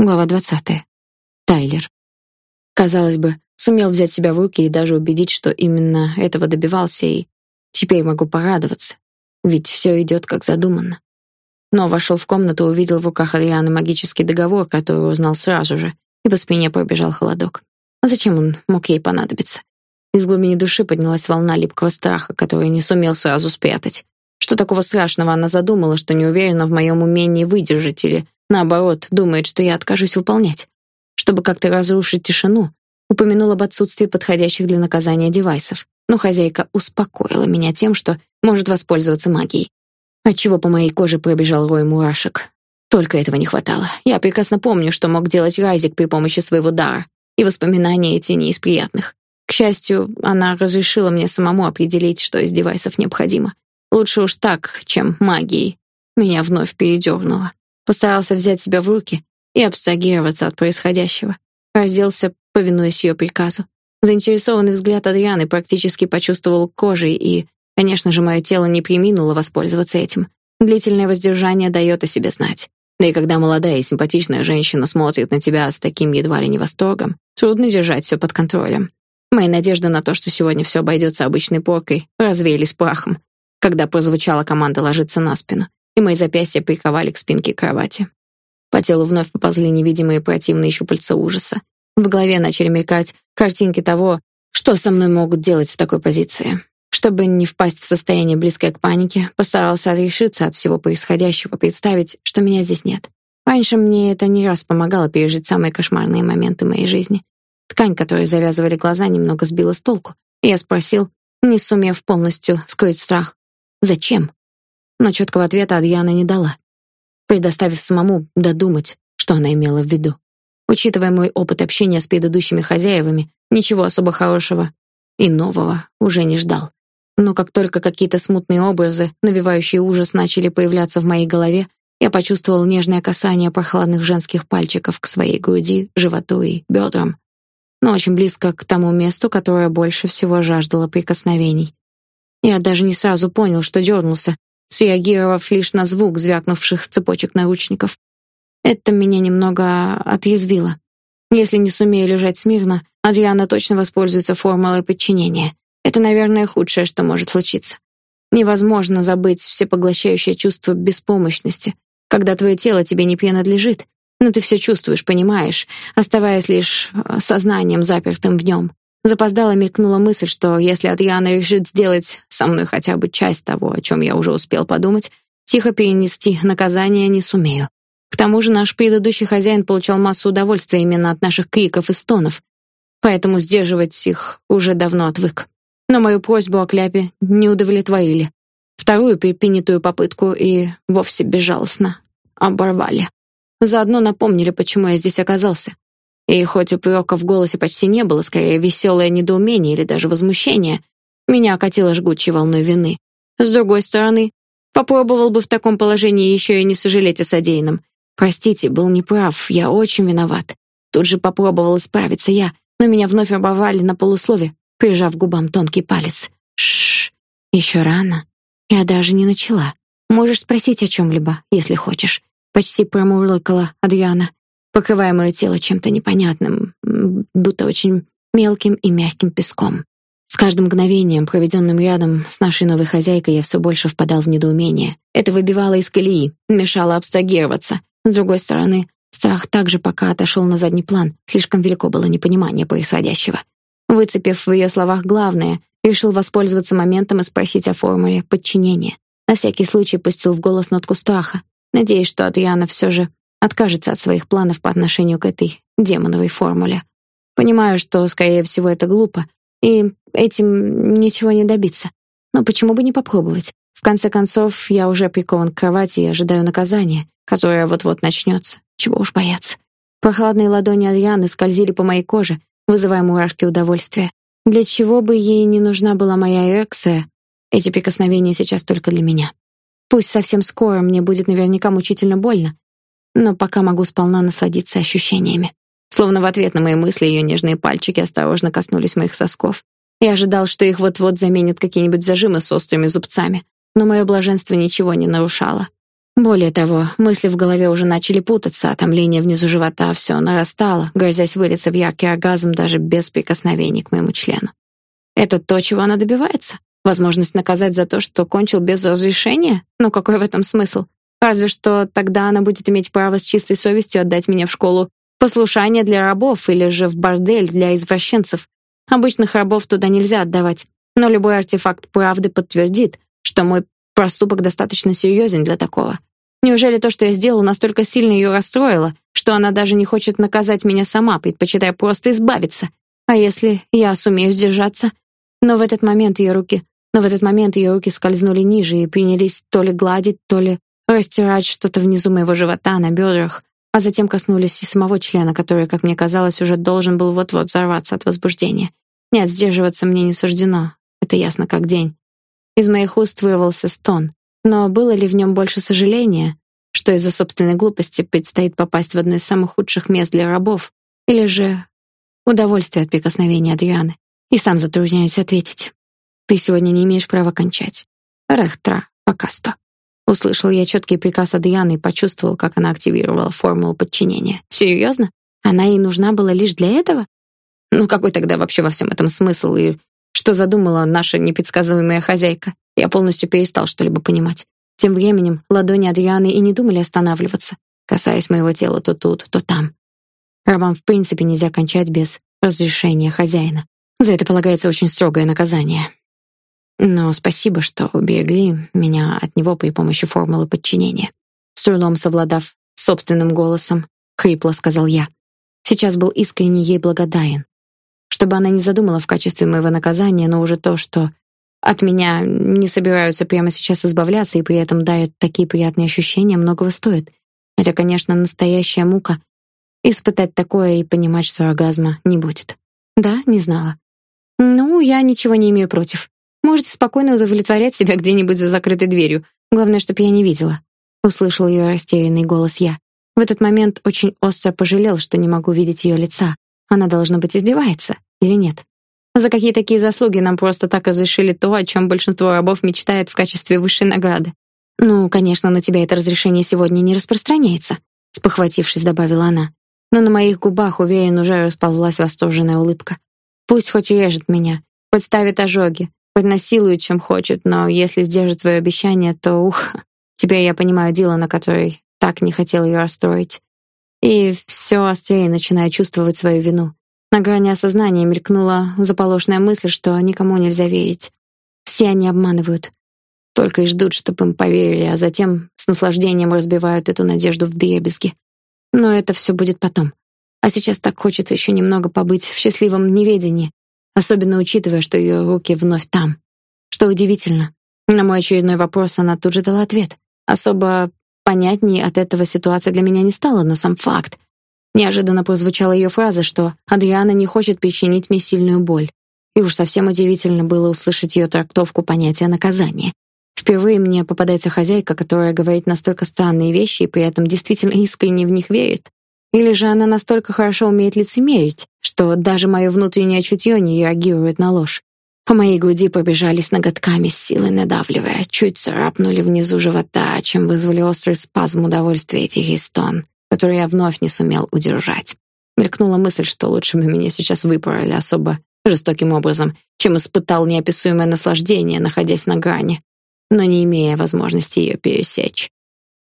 Глава 20. Тайлер. Казалось бы, сумел взять себя в руки и даже убедить, что именно этого добивался, и теперь могу порадоваться, ведь все идет как задумано. Но вошел в комнату, увидел в руках Арианы магический договор, который узнал сразу же, и по спине пробежал холодок. А зачем он мог ей понадобиться? Из глубины души поднялась волна липкого страха, который не сумел сразу спрятать. Что такого страшного она задумала, что не уверена в моем умении выдержать или Наоборот, думает, что я откажусь выполнять. Чтобы как-то разрушить тишину, упомянул об отсутствии подходящих для наказания девайсов. Но хозяйка успокоила меня тем, что может воспользоваться магией. Отчего по моей коже пробежал рой мурашек. Только этого не хватало. Я прекрасно помню, что мог делать Райзик при помощи своего дара, и воспоминания эти не из приятных. К счастью, она разрешила мне самому определить, что из девайсов необходимо. Лучше уж так, чем магией. Меня вновь передернуло. Постарался взять себя в руки и абстрагироваться от происходящего. Разделся, повинуясь ее приказу. Заинтересованный взгляд Адрианы практически почувствовал кожей, и, конечно же, мое тело не преминуло воспользоваться этим. Длительное воздержание дает о себе знать. Да и когда молодая и симпатичная женщина смотрит на тебя с таким едва ли не восторгом, трудно держать все под контролем. Мои надежды на то, что сегодня все обойдется обычной поркой, развеялись прахом, когда прозвучала команда ложиться на спину и мои запястья приковали к спинке кровати. По телу вновь поползли невидимые противные щупальца ужаса. В голове начали мелькать картинки того, что со мной могут делать в такой позиции. Чтобы не впасть в состояние близкое к панике, постарался отрешиться от всего происходящего, представить, что меня здесь нет. Раньше мне это не раз помогало пережить самые кошмарные моменты моей жизни. Ткань, которой завязывали глаза, немного сбила с толку. И я спросил, не сумев полностью скрыть страх: "Зачем?" Но четкого ответа Адьяна не дала, предоставив самому додумать, что она имела в виду. Учитывая мой опыт общения с предыдущими хозяевами, ничего особо хорошего и нового уже не ждал. Но как только какие-то смутные образы, навевающие ужас, начали появляться в моей голове, я почувствовал нежное касание прохладных женских пальчиков к своей груди, животу и бедрам, но очень близко к тому месту, которое больше всего жаждало прикосновений. Я даже не сразу понял, что дернулся, среагировав лишь на звук звякнувших цепочек наручников. Это меня немного отъязвило. Если не сумею лежать смирно, Адриана точно воспользуется формулой подчинения. Это, наверное, худшее, что может случиться. Невозможно забыть всепоглощающее чувство беспомощности, когда твое тело тебе не принадлежит, но ты все чувствуешь, понимаешь, оставаясь лишь э, сознанием запертым в нем. Запоздала мелькнула мысль, что если Адриана решит сделать со мной хотя бы часть того, о чем я уже успел подумать, тихо перенести наказание не сумею. К тому же наш предыдущий хозяин получал массу удовольствия именно от наших криков и стонов, поэтому сдерживать их уже давно отвык. Но мою просьбу о кляпе не удовлетворили. Вторую предпринятую попытку и вовсе безжалостно оборвали. Заодно напомнили, почему я здесь оказался. И хоть упрека в голосе почти не было, скорее веселое недоумение или даже возмущение, меня окатило жгучей волной вины. С другой стороны, попробовал бы в таком положении еще и не сожалеть о содеянном. Простите, был неправ, я очень виноват. Тут же попробовал исправиться я, но меня вновь оборвали на полуслове, прижав губам тонкий палец. Шш, еще рано. Я даже не начала. Можешь спросить о чем либо если хочешь. Почти промурлыкала Адриана покрывая мое тело чем-то непонятным, будто очень мелким и мягким песком. С каждым мгновением, проведенным рядом с нашей новой хозяйкой, я все больше впадал в недоумение. Это выбивало из колеи, мешало абстрагироваться. С другой стороны, страх также пока отошел на задний план. Слишком велико было непонимание происходящего. Выцепив в ее словах главное, решил воспользоваться моментом и спросить о формуле подчинения. На всякий случай пустил в голос нотку страха, надеясь, что Адриана все же откажется от своих планов по отношению к этой демоновой формуле. Понимаю, что, скорее всего, это глупо, и этим ничего не добиться. Но почему бы не попробовать? В конце концов, я уже прикован к кровати и ожидаю наказания, которое вот-вот начнется. Чего уж бояться. Прохладные ладони Адрианы скользили по моей коже, вызывая мурашки удовольствия. Для чего бы ей не нужна была моя эрекция? Эти прикосновения сейчас только для меня. Пусть совсем скоро мне будет наверняка мучительно больно, но пока могу сполна насладиться ощущениями. Словно в ответ на мои мысли ее нежные пальчики осторожно коснулись моих сосков. Я ожидал, что их вот-вот заменят какие-нибудь зажимы с острыми зубцами, но мое блаженство ничего не нарушало. Более того, мысли в голове уже начали путаться, а томление внизу живота все нарастало, грозясь вылиться в яркий оргазм даже без прикосновений к моему члену. Это то, чего она добивается? Возможность наказать за то, что кончил без разрешения? Ну какой в этом смысл? Разве что тогда она будет иметь право с чистой совестью отдать меня в школу послушания для рабов или же в бордель для извращенцев. Обычных рабов туда нельзя отдавать, но любой артефакт правды подтвердит, что мой проступок достаточно серьезен для такого. Неужели то, что я сделал, настолько сильно ее расстроило, что она даже не хочет наказать меня сама, предпочитая просто избавиться? А если я сумею сдержаться? Но в этот момент ее руки, но в этот момент ее руки скользнули ниже и принялись то ли гладить, то ли растирать что-то внизу моего живота на бедрах, а затем коснулись и самого члена, который, как мне казалось, уже должен был вот-вот взорваться от возбуждения. Нет, сдерживаться мне не суждено. Это ясно как день. Из моих уст вырвался стон. Но было ли в нем больше сожаления, что из-за собственной глупости предстоит попасть в одно из самых худших мест для рабов, или же удовольствие от прикосновения Адрианы? И сам затрудняюсь ответить. Ты сегодня не имеешь права кончать. Рехтра, пока что. Услышал я четкий приказ Адрианы и почувствовал, как она активировала формулу подчинения. Серьезно? Она ей нужна была лишь для этого? Ну какой тогда вообще во всем этом смысл и что задумала наша непредсказуемая хозяйка? Я полностью перестал что-либо понимать. Тем временем ладони Адрианы и не думали останавливаться, касаясь моего тела то тут, то там. Рабам в принципе нельзя кончать без разрешения хозяина. За это полагается очень строгое наказание. Но спасибо, что уберегли меня от него при помощи формулы подчинения. С трудом совладав собственным голосом, хрипло сказал я. Сейчас был искренне ей благодарен. Чтобы она не задумала в качестве моего наказания, но уже то, что от меня не собираются прямо сейчас избавляться и при этом дают такие приятные ощущения, многого стоит. Хотя, конечно, настоящая мука испытать такое и понимать, что оргазма не будет. Да, не знала. Ну, я ничего не имею против. Можете спокойно удовлетворять себя где-нибудь за закрытой дверью. Главное, чтобы я не видела. Услышал ее растерянный голос я. В этот момент очень остро пожалел, что не могу видеть ее лица. Она должно быть издевается или нет? За какие такие заслуги нам просто так разрешили то, о чем большинство рабов мечтает в качестве высшей награды? Ну, конечно, на тебя это разрешение сегодня не распространяется, спохватившись, добавила она. Но на моих губах, уверен, уже расползлась восторженная улыбка. Пусть хоть режет меня, хоть ставит ожоги, хоть насилует, чем хочет, но если сдержит свое обещание, то ух. Теперь я понимаю Дилана, который так не хотел ее расстроить. И все острее начинаю чувствовать свою вину. На грани осознания мелькнула заполошная мысль, что никому нельзя верить. Все они обманывают. Только и ждут, чтобы им поверили, а затем с наслаждением разбивают эту надежду в дребезги. Но это все будет потом. А сейчас так хочется еще немного побыть в счастливом неведении, особенно учитывая, что ее руки вновь там. Что удивительно, на мой очередной вопрос она тут же дала ответ. Особо понятнее от этого ситуация для меня не стала, но сам факт, Неожиданно прозвучала ее фраза, что Адриана не хочет причинить мне сильную боль. И уж совсем удивительно было услышать ее трактовку понятия наказания. Впервые мне попадается хозяйка, которая говорит настолько странные вещи и при этом действительно искренне в них верит. Или же она настолько хорошо умеет лицемерить, что даже мое внутреннее чутье не реагирует на ложь. По моей груди побежали с ноготками, с силой надавливая, чуть царапнули внизу живота, чем вызвали острый спазм удовольствия этих истон который я вновь не сумел удержать. Мелькнула мысль, что лучше бы меня сейчас выпороли особо жестоким образом, чем испытал неописуемое наслаждение, находясь на грани, но не имея возможности ее пересечь.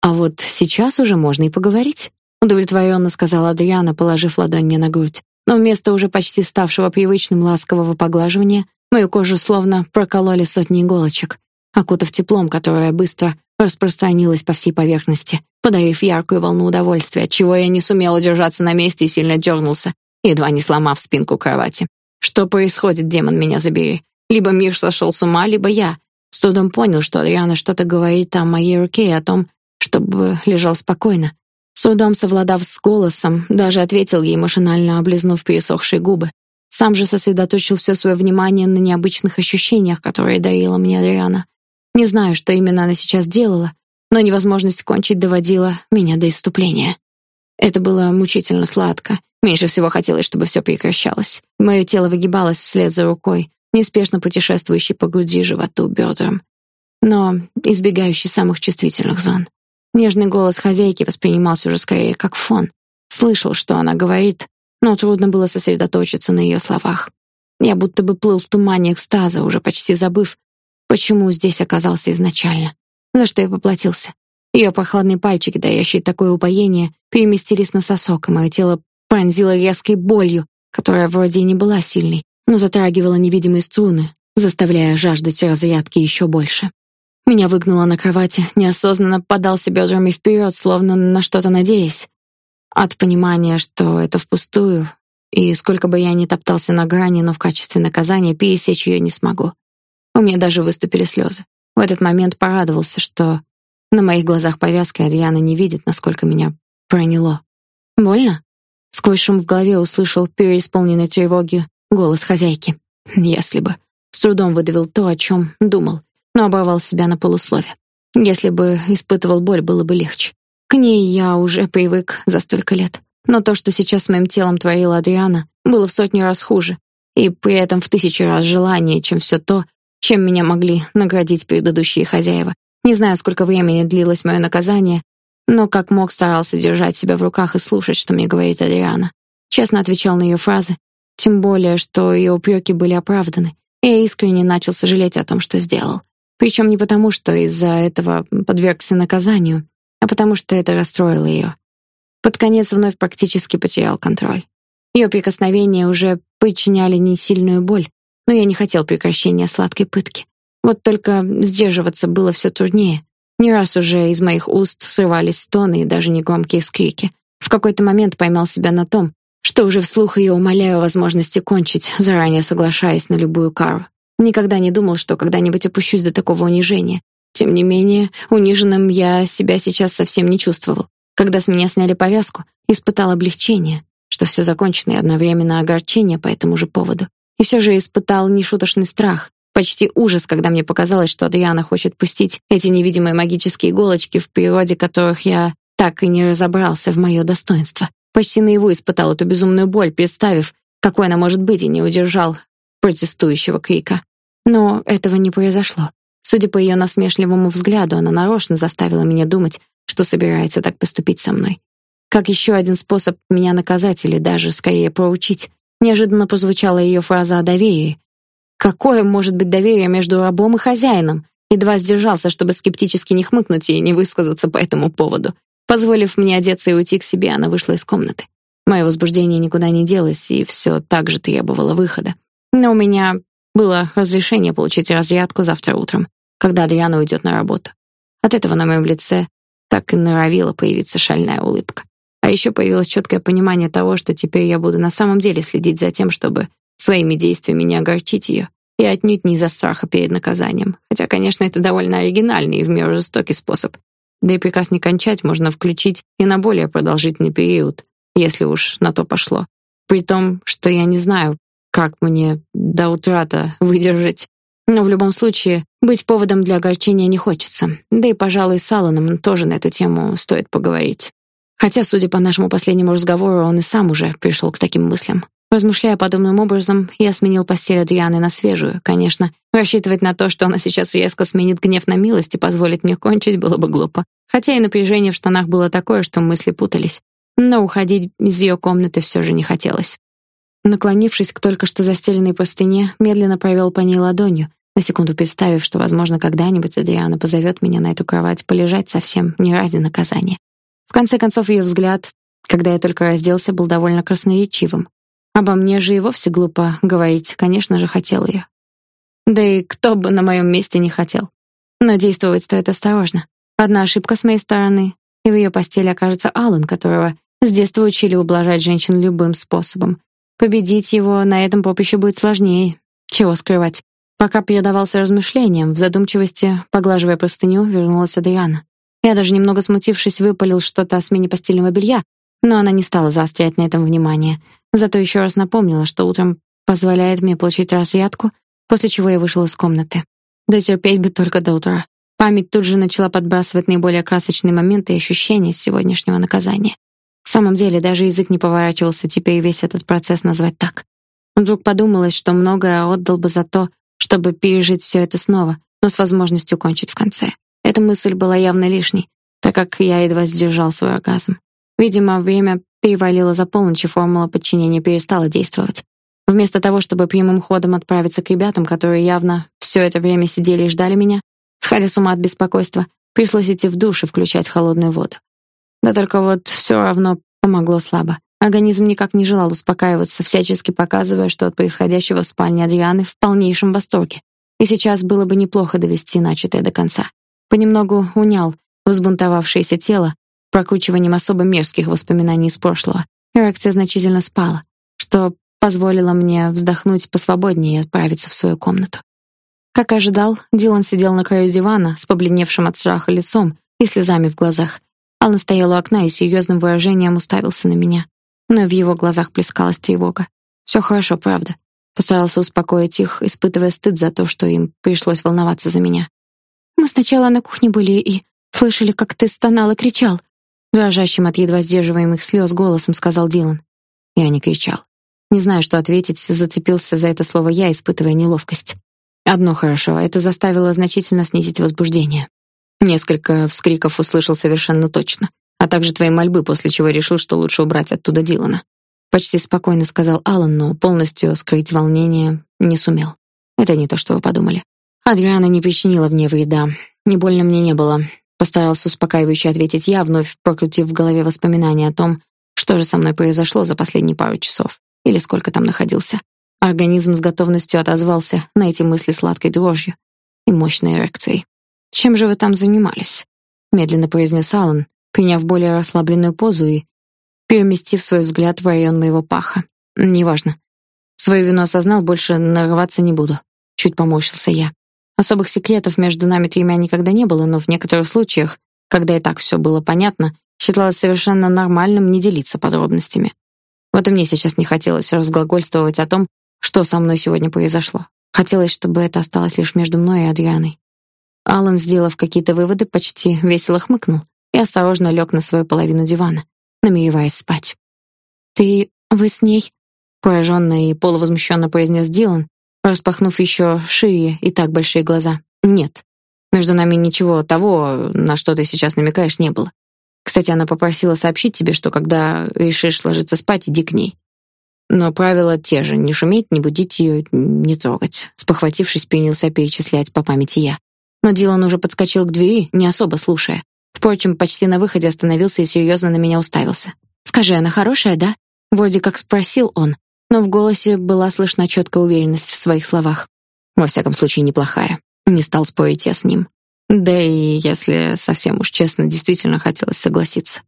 А вот сейчас уже можно и поговорить, удовлетворенно сказала Адриана, положив ладонь мне на грудь. Но вместо уже почти ставшего привычным ласкового поглаживания, мою кожу словно прокололи сотни иголочек, окутав теплом, которое быстро распространилось по всей поверхности подарив яркую волну удовольствия, чего я не сумел удержаться на месте и сильно дернулся, едва не сломав спинку кровати. Что происходит, демон меня забери? Либо мир сошел с ума, либо я. С трудом понял, что Адриана что-то говорит о моей руке и о том, чтобы лежал спокойно. С трудом совладав с голосом, даже ответил ей машинально, облизнув пересохшие губы. Сам же сосредоточил все свое внимание на необычных ощущениях, которые дарила мне Адриана. Не знаю, что именно она сейчас делала, но невозможность кончить доводила меня до исступления. Это было мучительно сладко. Меньше всего хотелось, чтобы все прекращалось. Мое тело выгибалось вслед за рукой, неспешно путешествующей по груди, животу, бедрам, но избегающей самых чувствительных зон. Нежный голос хозяйки воспринимался уже скорее как фон. Слышал, что она говорит, но трудно было сосредоточиться на ее словах. Я будто бы плыл в тумане экстаза, уже почти забыв, почему здесь оказался изначально, за что я поплатился. Ее прохладные пальчики, дающие такое упоение, переместились на сосок, и мое тело пронзило резкой болью, которая вроде и не была сильной, но затрагивала невидимые струны, заставляя жаждать разрядки еще больше. Меня выгнуло на кровати, неосознанно подался бедрами вперед, словно на что-то надеясь. От понимания, что это впустую, и сколько бы я ни топтался на грани, но в качестве наказания пересечь ее не смогу. У меня даже выступили слезы. В этот момент порадовался, что на моих глазах повязка, Адриана не видит, насколько меня проняло. Больно? Сквозь шум в голове услышал переисполненный тревоги голос хозяйки. Если бы с трудом выдавил то, о чем думал но оборвал себя на полуслове. Если бы испытывал боль, было бы легче. К ней я уже привык за столько лет. Но то, что сейчас с моим телом творила Адриана, было в сотни раз хуже, и при этом в тысячи раз желаннее, чем все то, чем меня могли наградить предыдущие хозяева. Не знаю, сколько времени длилось мое наказание, но как мог старался держать себя в руках и слушать, что мне говорит Адриана. Честно отвечал на ее фразы, тем более, что ее упреки были оправданы. Я искренне начал сожалеть о том, что сделал. Причем не потому, что из-за этого подвергся наказанию, а потому что это расстроило ее. Под конец вновь практически потерял контроль. Ее прикосновения уже причиняли несильную боль, но я не хотел прекращения сладкой пытки. Вот только сдерживаться было все труднее. Не раз уже из моих уст срывались стоны и даже негромкие вскрики. В какой-то момент поймал себя на том, что уже вслух ее умоляю о возможности кончить, заранее соглашаясь на любую кару. Никогда не думал, что когда-нибудь опущусь до такого унижения. Тем не менее, униженным я себя сейчас совсем не чувствовал. Когда с меня сняли повязку, испытал облегчение, что все закончено и одновременно огорчение по этому же поводу. И все же испытал нешуточный страх, почти ужас, когда мне показалось, что Адриана хочет пустить эти невидимые магические иголочки в природе, которых я так и не разобрался в мое достоинство. Почти наяву испытал эту безумную боль, представив, какой она может быть, и не удержал протестующего крика. Но этого не произошло. Судя по ее насмешливому взгляду, она нарочно заставила меня думать, что собирается так поступить со мной. Как еще один способ меня наказать или даже скорее проучить. Неожиданно прозвучала ее фраза о доверии. Какое может быть доверие между рабом и хозяином? Едва сдержался, чтобы скептически не хмыкнуть и не высказаться по этому поводу. Позволив мне одеться и уйти к себе, она вышла из комнаты. Мое возбуждение никуда не делось, и все так же требовало выхода. Но у меня было разрешение получить разрядку завтра утром, когда Адриана уйдет на работу. От этого на моем лице так и норовила появиться шальная улыбка. А еще появилось четкое понимание того, что теперь я буду на самом деле следить за тем, чтобы своими действиями не огорчить ее, и отнюдь не из-за страха перед наказанием. Хотя, конечно, это довольно оригинальный и в меру жестокий способ. Да и приказ не кончать можно включить и на более продолжительный период, если уж на то пошло. При том, что я не знаю, как мне до утра-то выдержать? Но в любом случае, быть поводом для огорчения не хочется. Да и, пожалуй, с Алланом тоже на эту тему стоит поговорить. Хотя, судя по нашему последнему разговору, он и сам уже пришел к таким мыслям. Размышляя подобным образом, я сменил постель Адрианы на свежую. Конечно, рассчитывать на то, что она сейчас резко сменит гнев на милость и позволит мне кончить, было бы глупо. Хотя и напряжение в штанах было такое, что мысли путались. Но уходить из ее комнаты все же не хотелось. Наклонившись к только что застеленной простыне, медленно провел по ней ладонью, на секунду представив, что, возможно, когда-нибудь Адриана позовет меня на эту кровать полежать совсем не ради наказания. В конце концов, ее взгляд, когда я только разделся, был довольно красноречивым. Обо мне же и вовсе глупо говорить, конечно же, хотел ее. Да и кто бы на моем месте не хотел. Но действовать стоит осторожно. Одна ошибка с моей стороны, и в ее постели окажется Аллан, которого с детства учили ублажать женщин любым способом, Победить его на этом поприще будет сложнее. Чего скрывать? Пока передавался размышлениям, в задумчивости, поглаживая простыню, вернулась Адриана. Я даже немного смутившись, выпалил что-то о смене постельного белья, но она не стала заострять на этом внимание. Зато еще раз напомнила, что утром позволяет мне получить разрядку, после чего я вышел из комнаты. Дотерпеть бы только до утра. Память тут же начала подбрасывать наиболее красочные моменты и ощущения сегодняшнего наказания. В самом деле, даже язык не поворачивался теперь весь этот процесс назвать так. Вдруг подумалось, что многое отдал бы за то, чтобы пережить все это снова, но с возможностью кончить в конце. Эта мысль была явно лишней. так как я едва сдержал свой оргазм. Видимо, время перевалило за полночь, и формула подчинения перестала действовать. Вместо того, чтобы прямым ходом отправиться к ребятам, которые явно все это время сидели и ждали меня, сходя с ума от беспокойства, пришлось идти в душ и включать холодную воду. Да только вот все равно помогло слабо. Организм никак не желал успокаиваться, всячески показывая, что от происходящего в спальне Адрианы в полнейшем восторге. И сейчас было бы неплохо довести начатое до конца. Понемногу унял взбунтовавшееся тело прокручиванием особо мерзких воспоминаний из прошлого. Реакция значительно спала, что позволило мне вздохнуть посвободнее и отправиться в свою комнату. Как ожидал, Дилан сидел на краю дивана с побледневшим от страха лицом и слезами в глазах. Алан стоял у окна и с серьезным выражением уставился на меня, но в его глазах плескалась тревога. Все хорошо, правда. Постарался успокоить их, испытывая стыд за то, что им пришлось волноваться за меня. Мы сначала на кухне были и слышали, как ты стонал и кричал, дрожащим от едва сдерживаемых слез голосом сказал Дилан. Я не кричал. Не знаю, что ответить, зацепился за это слово я, испытывая неловкость. Одно хорошо, это заставило значительно снизить возбуждение. Несколько вскриков услышал совершенно точно, а также твои мольбы, после чего решил, что лучше убрать оттуда Дилана. Почти спокойно сказал Алан, но полностью скрыть волнение не сумел. Это не то, что вы подумали. Адриана не причинила мне вреда. Не больно мне не было. Постарался успокаивающе ответить я, вновь прокрутив в голове воспоминания о том, что же со мной произошло за последние пару часов или сколько там находился. Организм с готовностью отозвался на эти мысли сладкой дрожью и мощной эрекцией. Чем же вы там занимались? медленно произнес Алан, приняв более расслабленную позу и переместив свой взгляд в район моего паха. Неважно. Свою вину осознал, больше нарываться не буду. Чуть поморщился я. Особых секретов между нами тремя никогда не было, но в некоторых случаях, когда и так все было понятно, считалось совершенно нормальным не делиться подробностями. Вот и мне сейчас не хотелось разглагольствовать о том, что со мной сегодня произошло. Хотелось, чтобы это осталось лишь между мной и Адрианой. Алан, сделав какие-то выводы, почти весело хмыкнул и осторожно лег на свою половину дивана, намереваясь спать. «Ты... вы с ней?» пораженно и полувозмущенно произнес Дилан, распахнув еще шире и так большие глаза. «Нет. Между нами ничего того, на что ты сейчас намекаешь, не было. Кстати, она попросила сообщить тебе, что когда решишь ложиться спать, иди к ней. Но правила те же: не шуметь, не будить ее, не трогать. Спохватившись, принялся перечислять по памяти я. Но Дилан уже подскочил к двери, не особо слушая. Впрочем, почти на выходе остановился и серьезно на меня уставился. Скажи, она хорошая, да? Вроде как спросил он, но в голосе была слышна четкая уверенность в своих словах. Во всяком случае, неплохая. Не стал спорить я с ним. Да и если совсем уж честно, действительно хотелось согласиться.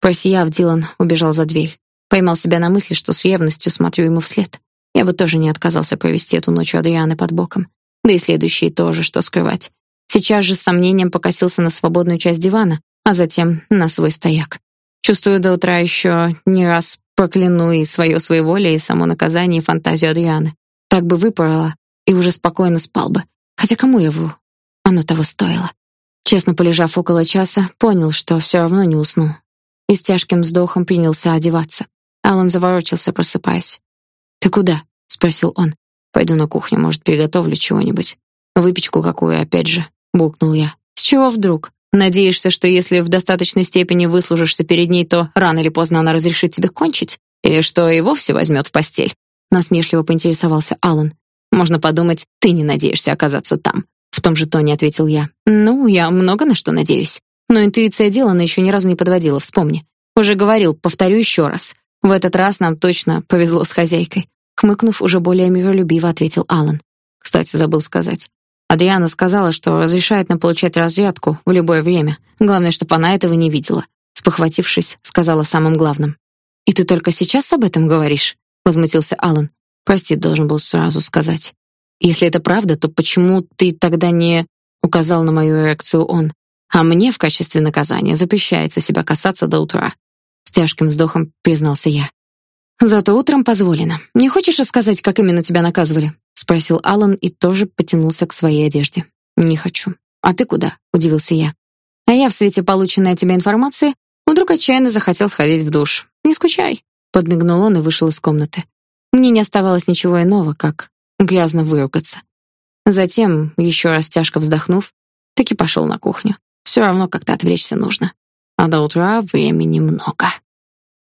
Просияв, Дилан убежал за дверь. Поймал себя на мысли, что с ревностью смотрю ему вслед. Я бы тоже не отказался провести эту ночь у Адрианы под боком. Да и следующие тоже, что скрывать. Сейчас же с сомнением покосился на свободную часть дивана, а затем на свой стояк. Чувствую, до утра еще не раз прокляну и свое своеволие, и само наказание, и фантазию Адрианы. Так бы выпорола, и уже спокойно спал бы. Хотя кому я вру? Оно того стоило. Честно полежав около часа, понял, что все равно не усну. И с тяжким вздохом принялся одеваться. Алан заворочился, просыпаясь. "Ты куда?" спросил он. "Пойду на кухню, может, приготовлю чего-нибудь. Выпечку какую, опять же", буркнул я. "С чего вдруг? Надеешься, что если в достаточной степени выслужишься перед ней, то рано или поздно она разрешит тебе кончить, или что и вовсе возьмет в постель?" насмешливо поинтересовался Алан. "Можно подумать, ты не надеешься оказаться там". В том же тоне ответил я. Ну, я много на что надеюсь. Но интуиция Дилана еще ни разу не подводила, вспомни. Уже говорил, повторю еще раз. В этот раз нам точно повезло с хозяйкой. Хмыкнув, уже более миролюбиво ответил Алан. Кстати, забыл сказать. Адриана сказала, что разрешает нам получать разрядку в любое время. Главное, чтобы она этого не видела. Спохватившись, сказала самым главным. И ты только сейчас об этом говоришь? возмутился Алан. Прости, должен был сразу сказать. Если это правда, то почему ты тогда не указал на мою эрекцию он? А мне в качестве наказания запрещается себя касаться до утра. С тяжким вздохом признался я. Зато утром позволено. Не хочешь рассказать, как именно тебя наказывали? Спросил Алан и тоже потянулся к своей одежде. Не хочу. А ты куда? удивился я. А я в свете полученной от тебя информации вдруг отчаянно захотел сходить в душ. Не скучай, подмигнул он и вышел из комнаты. Мне не оставалось ничего иного, как грязно выругаться. Затем, еще раз тяжко вздохнув, таки пошел на кухню. Все равно как-то отвлечься нужно. а до утра времени много.